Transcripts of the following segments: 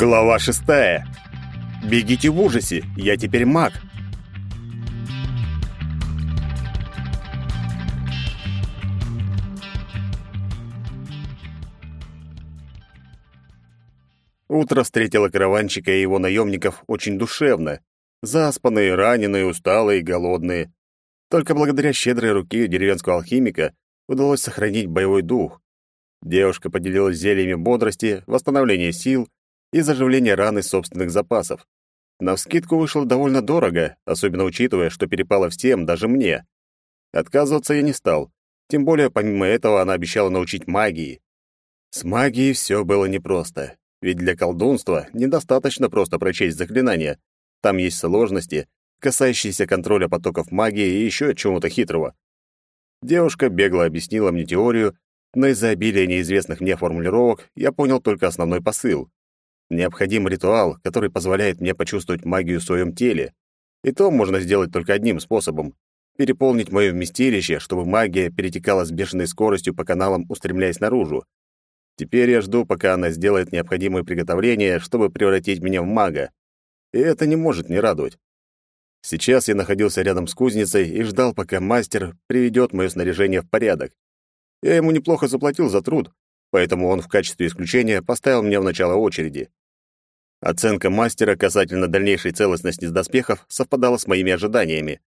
Глава шестая. Бегите в ужасе, я теперь маг. Утро встретило караванщика и его наемников очень душевно. Заспанные, раненые, усталые, голодные. Только благодаря щедрой руке деревенского алхимика удалось сохранить боевой дух. Девушка поделилась зельями бодрости, восстановления сил и заживления раны собственных запасов. Навскидку вышло довольно дорого, особенно учитывая, что перепало всем, даже мне. Отказываться я не стал. Тем более, помимо этого, она обещала научить магии. С магией все было непросто. Ведь для колдунства недостаточно просто прочесть заклинания. Там есть сложности, касающиеся контроля потоков магии и еще чего-то хитрого. Девушка бегло объяснила мне теорию, но из-за обилия неизвестных мне формулировок я понял только основной посыл. Необходим ритуал, который позволяет мне почувствовать магию в своем теле. И то можно сделать только одним способом — переполнить мое вместилище, чтобы магия перетекала с бешеной скоростью по каналам, устремляясь наружу. Теперь я жду, пока она сделает необходимые приготовления, чтобы превратить меня в мага. И это не может не радовать. Сейчас я находился рядом с кузницей и ждал, пока мастер приведет мое снаряжение в порядок. Я ему неплохо заплатил за труд, поэтому он в качестве исключения поставил меня в начало очереди. Оценка мастера касательно дальнейшей целостности доспехов совпадала с моими ожиданиями.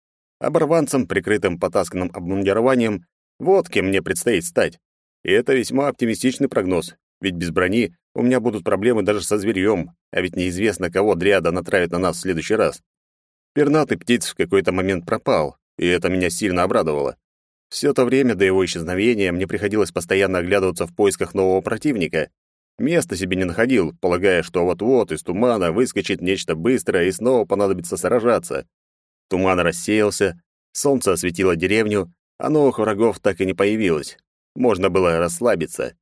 Оборванцем, прикрытым потасканным обмундированием, вот кем мне предстоит стать. И это весьма оптимистичный прогноз, ведь без брони у меня будут проблемы даже со зверьем, а ведь неизвестно, кого дриада натравит на нас в следующий раз. Пернатый птиц в какой-то момент пропал, и это меня сильно обрадовало. Все то время до его исчезновения мне приходилось постоянно оглядываться в поисках нового противника. Места себе не находил, полагая, что вот-вот из тумана выскочит нечто быстрое и снова понадобится сражаться. Туман рассеялся, солнце осветило деревню, а новых врагов так и не появилось можно было расслабиться.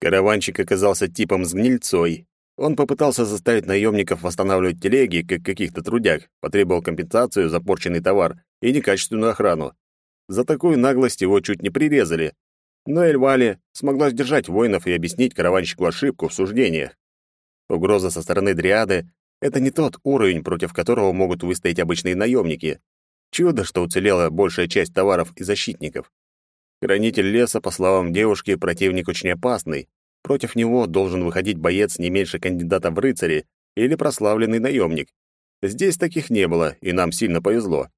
Караванщик оказался типом с гнильцой. Он попытался заставить наемников восстанавливать телеги, как каких-то трудяг, потребовал компенсацию за порченный товар и некачественную охрану. За такую наглость его чуть не прирезали. Но Эльвали смогла сдержать воинов и объяснить караванщику ошибку в суждениях. Угроза со стороны Дриады — это не тот уровень, против которого могут выстоять обычные наемники. Чудо, что уцелела большая часть товаров и защитников. Хранитель леса, по словам девушки, противник очень опасный. Против него должен выходить боец не меньше кандидата в рыцари или прославленный наемник. Здесь таких не было, и нам сильно повезло.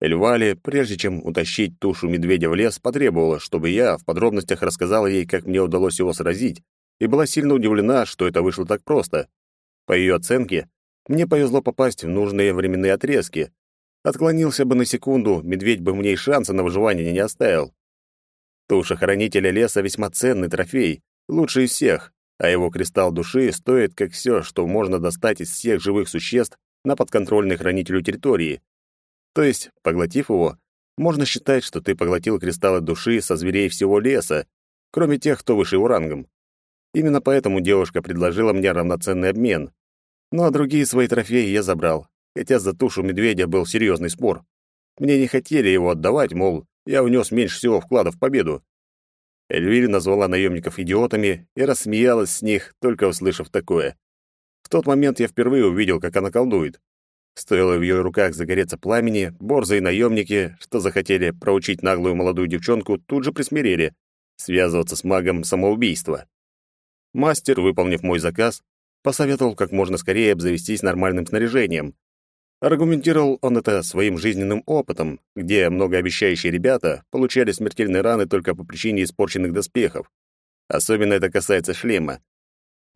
Эльвали, прежде чем утащить тушу медведя в лес, потребовала, чтобы я в подробностях рассказал ей, как мне удалось его сразить, и была сильно удивлена, что это вышло так просто. По ее оценке, мне повезло попасть в нужные временные отрезки. Отклонился бы на секунду, медведь бы мне и шанса на выживание не оставил. Туша хранителя леса весьма ценный трофей, лучший из всех, а его кристалл души стоит как все, что можно достать из всех живых существ на подконтрольной хранителю территории. То есть, поглотив его, можно считать, что ты поглотил кристаллы души со зверей всего леса, кроме тех, кто выше его рангом. Именно поэтому девушка предложила мне равноценный обмен. Ну а другие свои трофеи я забрал, хотя за тушу медведя был серьезный спор. Мне не хотели его отдавать, мол, я внес меньше всего вклада в победу. Эльвира назвала наемников идиотами и рассмеялась с них, только услышав такое. В тот момент я впервые увидел, как она колдует. Стоило в ее руках загореться пламени, борзые наемники, что захотели проучить наглую молодую девчонку, тут же присмирели. Связываться с магом — самоубийство. Мастер, выполнив мой заказ, посоветовал как можно скорее обзавестись нормальным снаряжением, Аргументировал он это своим жизненным опытом, где многообещающие ребята получали смертельные раны только по причине испорченных доспехов. Особенно это касается шлема.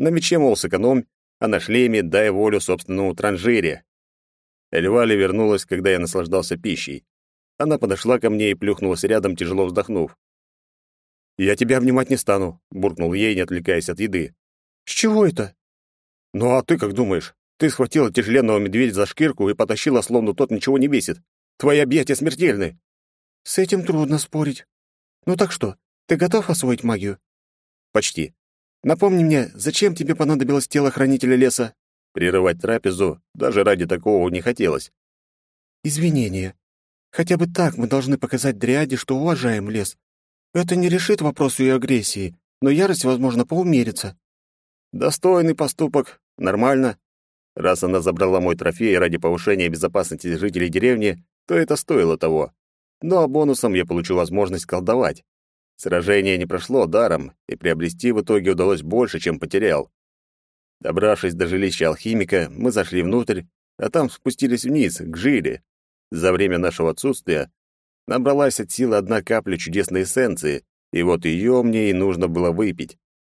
На мече, мол, сэкономь, а на шлеме дай волю собственному транжире. Эльвали вернулась, когда я наслаждался пищей. Она подошла ко мне и плюхнулась рядом, тяжело вздохнув. «Я тебя обнимать не стану», — буркнул ей, не отвлекаясь от еды. «С чего это?» «Ну а ты как думаешь? Ты схватила тяжеленного медведя за шкирку и потащила, словно тот ничего не весит. Твои объятия смертельны. С этим трудно спорить. Ну так что, ты готов освоить магию? Почти. Напомни мне, зачем тебе понадобилось тело хранителя леса? Прерывать трапезу даже ради такого не хотелось. Извинения. Хотя бы так мы должны показать Дриаде, что уважаем лес. Это не решит вопрос ее агрессии, но ярость, возможно, поумерится. Достойный поступок, Нормально. Раз она забрала мой трофей ради повышения безопасности жителей деревни, то это стоило того. Ну а бонусом я получу возможность колдовать. Сражение не прошло даром, и приобрести в итоге удалось больше, чем потерял. Добравшись до жилища алхимика, мы зашли внутрь, а там спустились вниз, к жиле. За время нашего отсутствия набралась от силы одна капля чудесной эссенции, и вот ее мне и нужно было выпить.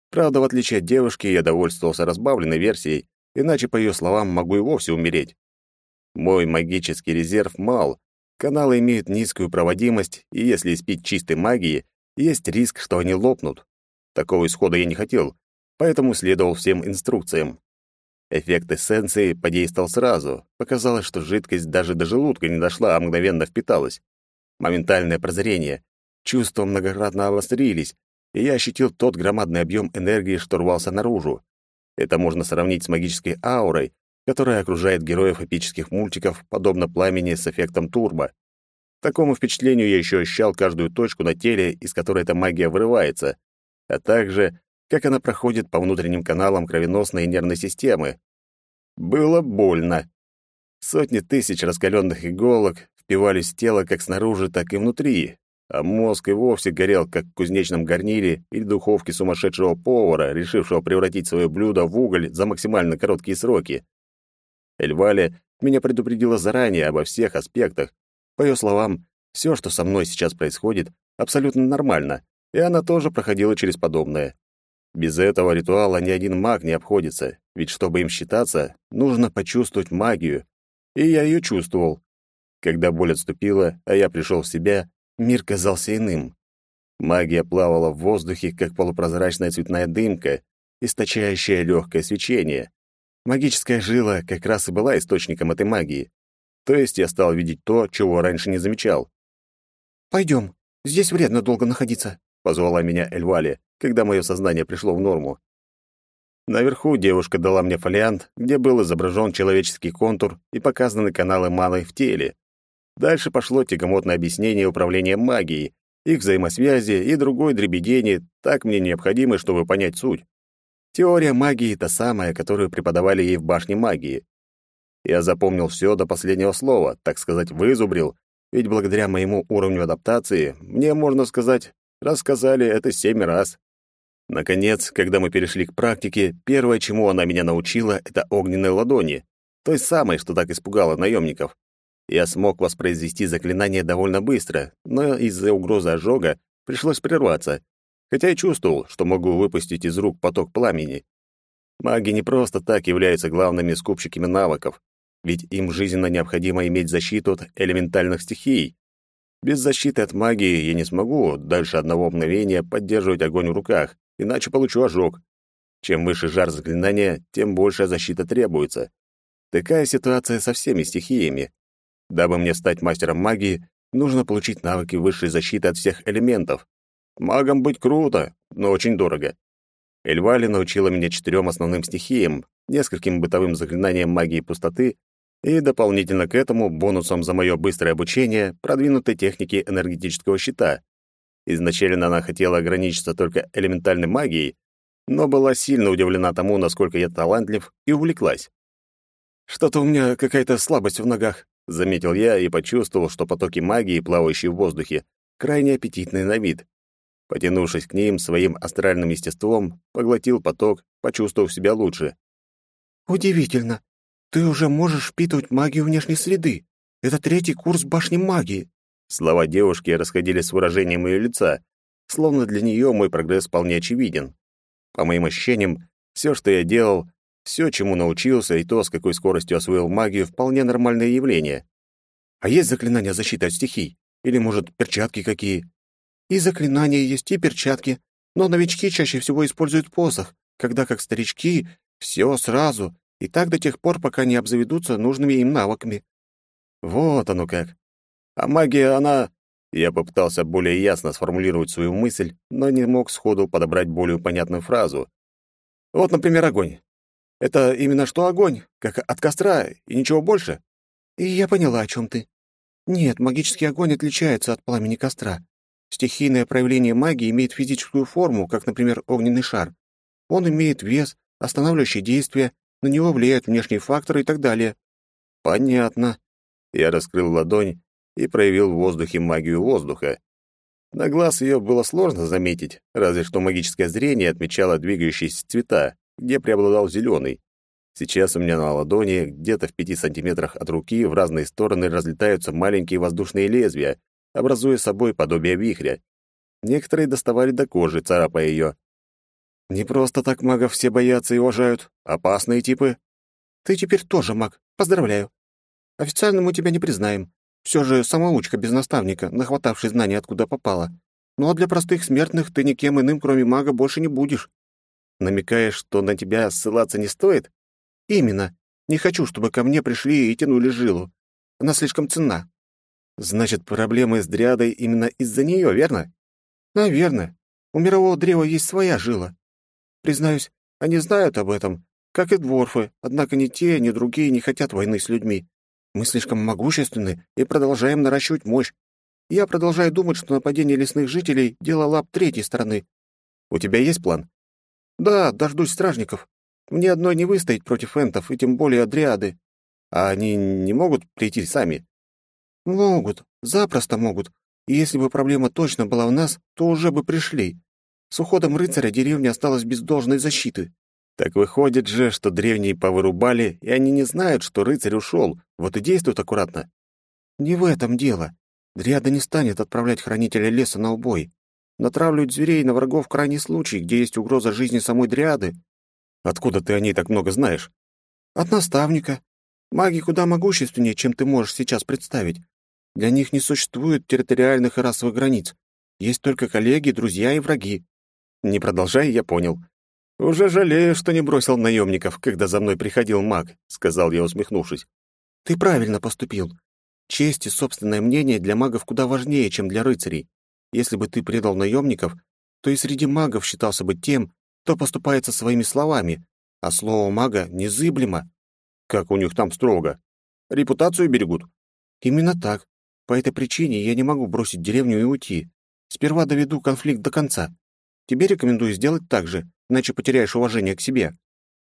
Правда, в отличие от девушки, я довольствовался разбавленной версией, иначе, по ее словам, могу и вовсе умереть. Мой магический резерв мал, каналы имеют низкую проводимость, и если испить чистой магии, есть риск, что они лопнут. Такого исхода я не хотел, поэтому следовал всем инструкциям. Эффект эссенции подействовал сразу. Показалось, что жидкость даже до желудка не дошла, а мгновенно впиталась. Моментальное прозрение. Чувства многократно обострились, и я ощутил тот громадный объем энергии, что рвался наружу. Это можно сравнить с магической аурой, которая окружает героев эпических мультиков, подобно пламени с эффектом турбо. Такому впечатлению я еще ощущал каждую точку на теле, из которой эта магия вырывается, а также, как она проходит по внутренним каналам кровеносной и нервной системы. Было больно. Сотни тысяч раскаленных иголок впивались в тело как снаружи, так и внутри, а мозг и вовсе горел, как в кузнечном гарнире или духовке сумасшедшего повара, решившего превратить свое блюдо в уголь за максимально короткие сроки. Эльваля меня предупредила заранее обо всех аспектах, по ее словам, все, что со мной сейчас происходит, абсолютно нормально, и она тоже проходила через подобное. Без этого ритуала ни один маг не обходится, ведь чтобы им считаться, нужно почувствовать магию. И я ее чувствовал. Когда боль отступила, а я пришел в себя, мир казался иным. Магия плавала в воздухе, как полупрозрачная цветная дымка, источающая легкое свечение. Магическая жила как раз и была источником этой магии. То есть я стал видеть то, чего раньше не замечал. «Пойдем, здесь вредно долго находиться», — позвала меня Эльвали, когда мое сознание пришло в норму. Наверху девушка дала мне фолиант, где был изображен человеческий контур и показаны каналы маны в теле. Дальше пошло тягомотное объяснение управления магией, их взаимосвязи и другой дребедени, так мне необходимы, чтобы понять суть. Теория магии — та самая, которую преподавали ей в башне магии. Я запомнил все до последнего слова, так сказать, вызубрил, ведь благодаря моему уровню адаптации мне, можно сказать, рассказали это семь раз. Наконец, когда мы перешли к практике, первое, чему она меня научила, это огненные ладони, той самой, что так испугало наемников. Я смог воспроизвести заклинание довольно быстро, но из-за угрозы ожога пришлось прерваться, хотя и чувствовал, что могу выпустить из рук поток пламени. Маги не просто так являются главными скупщиками навыков ведь им жизненно необходимо иметь защиту от элементальных стихий. Без защиты от магии я не смогу дальше одного мгновения поддерживать огонь в руках, иначе получу ожог. Чем выше жар заклинания, тем большая защита требуется. Такая ситуация со всеми стихиями. Дабы мне стать мастером магии, нужно получить навыки высшей защиты от всех элементов. Магом быть круто, но очень дорого. Эльвали научила меня четырем основным стихиям, нескольким бытовым заклинаниям магии пустоты и дополнительно к этому бонусом за мое быстрое обучение продвинутой техники энергетического щита. Изначально она хотела ограничиться только элементальной магией, но была сильно удивлена тому, насколько я талантлив, и увлеклась. «Что-то у меня какая-то слабость в ногах», — заметил я и почувствовал, что потоки магии, плавающие в воздухе, крайне аппетитные на вид. Потянувшись к ним своим астральным естеством, поглотил поток, почувствовав себя лучше. «Удивительно. Ты уже можешь впитывать магию внешней среды. Это третий курс башни магии. Слова девушки расходились с выражением ее лица, словно для нее мой прогресс вполне очевиден. По моим ощущениям, все, что я делал, все, чему научился, и то, с какой скоростью освоил магию, вполне нормальное явление. А есть заклинания защиты от стихий? Или, может, перчатки какие? И заклинания есть, и перчатки. Но новички чаще всего используют посох, когда как старички все сразу, и так до тех пор, пока не обзаведутся нужными им навыками. Вот оно как. А магия, она... Я попытался более ясно сформулировать свою мысль, но не мог сходу подобрать более понятную фразу. Вот, например, огонь. Это именно что огонь, как от костра, и ничего больше? И я поняла, о чем ты. Нет, магический огонь отличается от пламени костра. Стихийное проявление магии имеет физическую форму, как, например, огненный шар. Он имеет вес, останавливающее действие На него влияют внешние факторы и так далее. Понятно. Я раскрыл ладонь и проявил в воздухе магию воздуха. На глаз ее было сложно заметить, разве что магическое зрение отмечало двигающиеся цвета, где преобладал зеленый. Сейчас у меня на ладони, где-то в пяти сантиметрах от руки, в разные стороны разлетаются маленькие воздушные лезвия, образуя собой подобие вихря. Некоторые доставали до кожи, царапая ее. Не просто так магов все боятся и уважают. Опасные типы. Ты теперь тоже маг. Поздравляю. Официально мы тебя не признаем. Все же самоучка без наставника, нахватавший знаний откуда попала. Ну а для простых смертных ты никем иным, кроме мага, больше не будешь. Намекаешь, что на тебя ссылаться не стоит? Именно. Не хочу, чтобы ко мне пришли и тянули жилу. Она слишком ценна. Значит, проблемы с дрядой именно из-за нее, верно? Наверное. У мирового древа есть своя жила. Признаюсь, они знают об этом, как и дворфы, однако ни те, ни другие не хотят войны с людьми. Мы слишком могущественны и продолжаем наращивать мощь. Я продолжаю думать, что нападение лесных жителей — дело лап третьей стороны. У тебя есть план? Да, дождусь стражников. Мне одной не выстоять против энтов, и тем более дриады. А они не могут прийти сами? Могут, запросто могут. И если бы проблема точно была в нас, то уже бы пришли. С уходом рыцаря деревня осталась без должной защиты. Так выходит же, что древние повырубали, и они не знают, что рыцарь ушел, вот и действуют аккуратно. Не в этом дело. Дриада не станет отправлять хранителя леса на убой. Натравливать зверей на врагов в крайний случай, где есть угроза жизни самой Дриады. Откуда ты о ней так много знаешь? От наставника. Маги куда могущественнее, чем ты можешь сейчас представить. Для них не существует территориальных и расовых границ. Есть только коллеги, друзья и враги. Не продолжай, я понял. Уже жалею, что не бросил наемников, когда за мной приходил маг, сказал я, усмехнувшись. Ты правильно поступил. Честь и собственное мнение для магов куда важнее, чем для рыцарей. Если бы ты предал наемников, то и среди магов считался бы тем, кто поступается своими словами, а слово мага незыблемо. Как у них там строго. Репутацию берегут. Именно так. По этой причине я не могу бросить деревню и уйти. Сперва доведу конфликт до конца. Тебе рекомендую сделать так же, иначе потеряешь уважение к себе.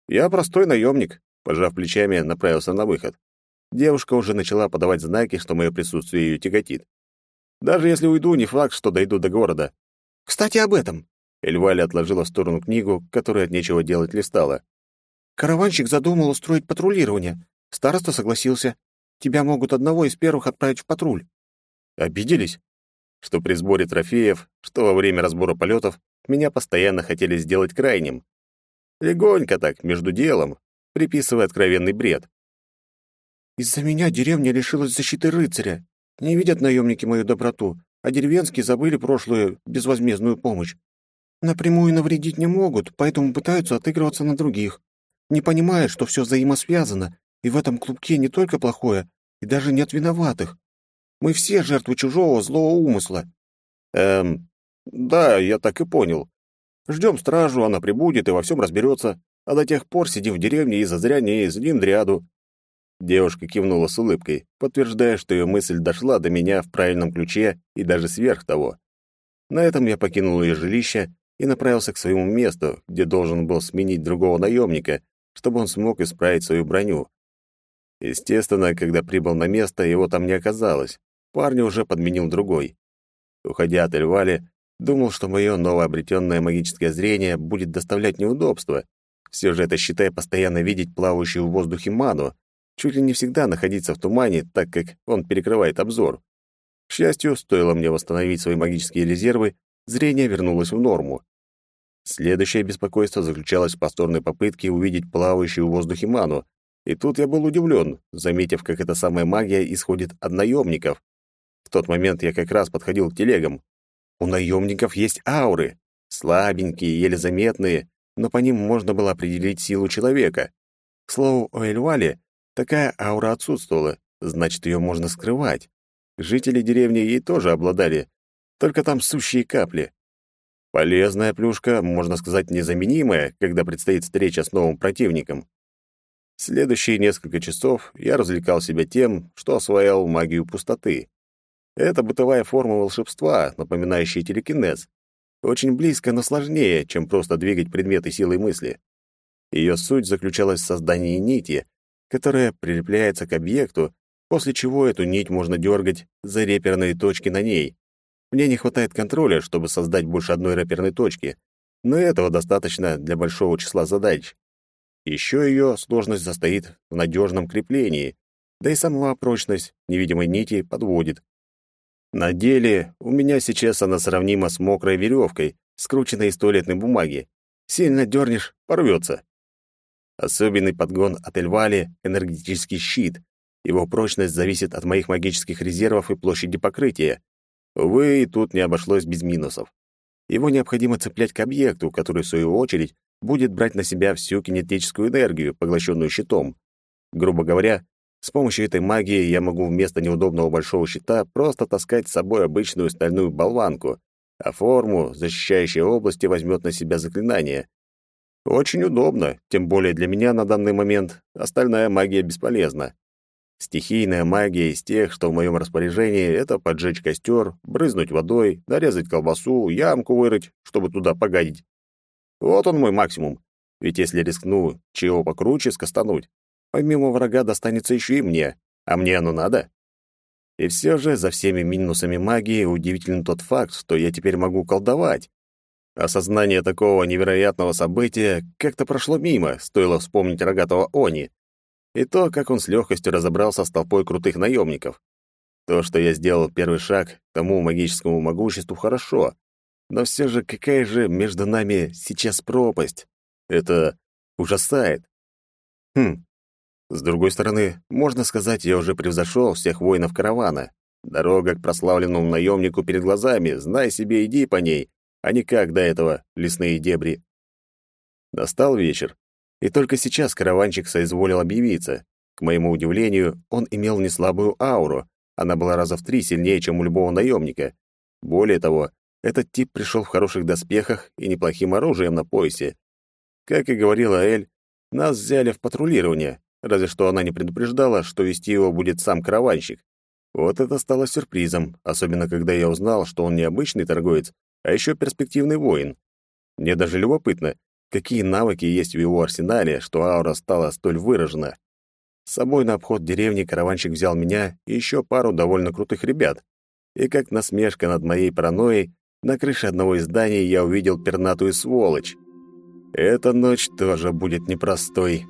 Я простой наемник, пожав плечами, направился на выход. Девушка уже начала подавать знаки, что мое присутствие ее тяготит. Даже если уйду, не факт, что дойду до города. Кстати, об этом. Эльваля отложила в сторону книгу, которую от нечего делать листала. «Караванщик задумал устроить патрулирование. Староста согласился. Тебя могут одного из первых отправить в патруль». «Обиделись?» Что при сборе трофеев, что во время разбора полетов, меня постоянно хотели сделать крайним. Легонько так, между делом, приписывая откровенный бред. «Из-за меня деревня лишилась защиты рыцаря. Не видят наемники мою доброту, а деревенские забыли прошлую безвозмездную помощь. Напрямую навредить не могут, поэтому пытаются отыгрываться на других. Не понимают, что все взаимосвязано, и в этом клубке не только плохое, и даже нет виноватых. Мы все жертвы чужого злого умысла. Эм, да, я так и понял. Ждем стражу, она прибудет и во всем разберется, а до тех пор сидим в деревне и зазря не злим дряду. Девушка кивнула с улыбкой, подтверждая, что ее мысль дошла до меня в правильном ключе и даже сверх того. На этом я покинул ее жилище и направился к своему месту, где должен был сменить другого наемника, чтобы он смог исправить свою броню. Естественно, когда прибыл на место, его там не оказалось. Парня уже подменил другой. Уходя от Эльвали, думал, что мое новообретенное магическое зрение будет доставлять неудобства. Все же это, считай, постоянно видеть плавающую в воздухе ману, чуть ли не всегда находиться в тумане, так как он перекрывает обзор. К счастью, стоило мне восстановить свои магические резервы, зрение вернулось в норму. Следующее беспокойство заключалось в повторной попытке увидеть плавающую в воздухе ману, и тут я был удивлен, заметив, как эта самая магия исходит от наемников. В тот момент я как раз подходил к телегам. У наемников есть ауры, слабенькие, еле заметные, но по ним можно было определить силу человека. К слову, у Эльвали такая аура отсутствовала, значит, ее можно скрывать. Жители деревни ей тоже обладали, только там сущие капли. Полезная плюшка, можно сказать, незаменимая, когда предстоит встреча с новым противником. Следующие несколько часов я развлекал себя тем, что освоял магию пустоты. Это бытовая форма волшебства, напоминающая телекинез. Очень близко, но сложнее, чем просто двигать предметы силой мысли. Ее суть заключалась в создании нити, которая прилепляется к объекту, после чего эту нить можно дергать за реперные точки на ней. Мне не хватает контроля, чтобы создать больше одной реперной точки, но этого достаточно для большого числа задач. Еще ее сложность состоит в надежном креплении, да и сама прочность невидимой нити подводит. На деле у меня сейчас она сравнима с мокрой веревкой, скрученной из туалетной бумаги. Сильно дернешь — порвется. Особенный подгон от Эльвали — энергетический щит. Его прочность зависит от моих магических резервов и площади покрытия. Увы, и тут не обошлось без минусов. Его необходимо цеплять к объекту, который, в свою очередь, будет брать на себя всю кинетическую энергию, поглощенную щитом. Грубо говоря, с помощью этой магии я могу вместо неудобного большого щита просто таскать с собой обычную стальную болванку, а форму, защищающей области, возьмет на себя заклинание. Очень удобно, тем более для меня на данный момент остальная магия бесполезна. Стихийная магия из тех, что в моем распоряжении, это поджечь костер, брызнуть водой, нарезать колбасу, ямку вырыть, чтобы туда погадить. Вот он мой максимум. Ведь если рискну чего покруче скастануть, помимо врага достанется еще и мне, а мне оно надо. И все же за всеми минусами магии удивителен тот факт, что я теперь могу колдовать. Осознание такого невероятного события как-то прошло мимо, стоило вспомнить рогатого Они. И то, как он с легкостью разобрался с толпой крутых наемников. То, что я сделал первый шаг к тому магическому могуществу, хорошо. Но все же какая же между нами сейчас пропасть? Это ужасает. Хм. С другой стороны, можно сказать, я уже превзошел всех воинов каравана. Дорога к прославленному наемнику перед глазами, знай себе, иди по ней, а не как до этого лесные дебри. Настал вечер, и только сейчас караванчик соизволил объявиться. К моему удивлению, он имел неслабую ауру, она была раза в три сильнее, чем у любого наемника. Более того, этот тип пришел в хороших доспехах и неплохим оружием на поясе. Как и говорила Эль, нас взяли в патрулирование, разве что она не предупреждала, что вести его будет сам караванщик. Вот это стало сюрпризом, особенно когда я узнал, что он не обычный торговец, а еще перспективный воин. Мне даже любопытно, какие навыки есть в его арсенале, что аура стала столь выражена. С собой на обход деревни караванщик взял меня и еще пару довольно крутых ребят. И как насмешка над моей паранойей, на крыше одного из зданий я увидел пернатую сволочь. Эта ночь тоже будет непростой.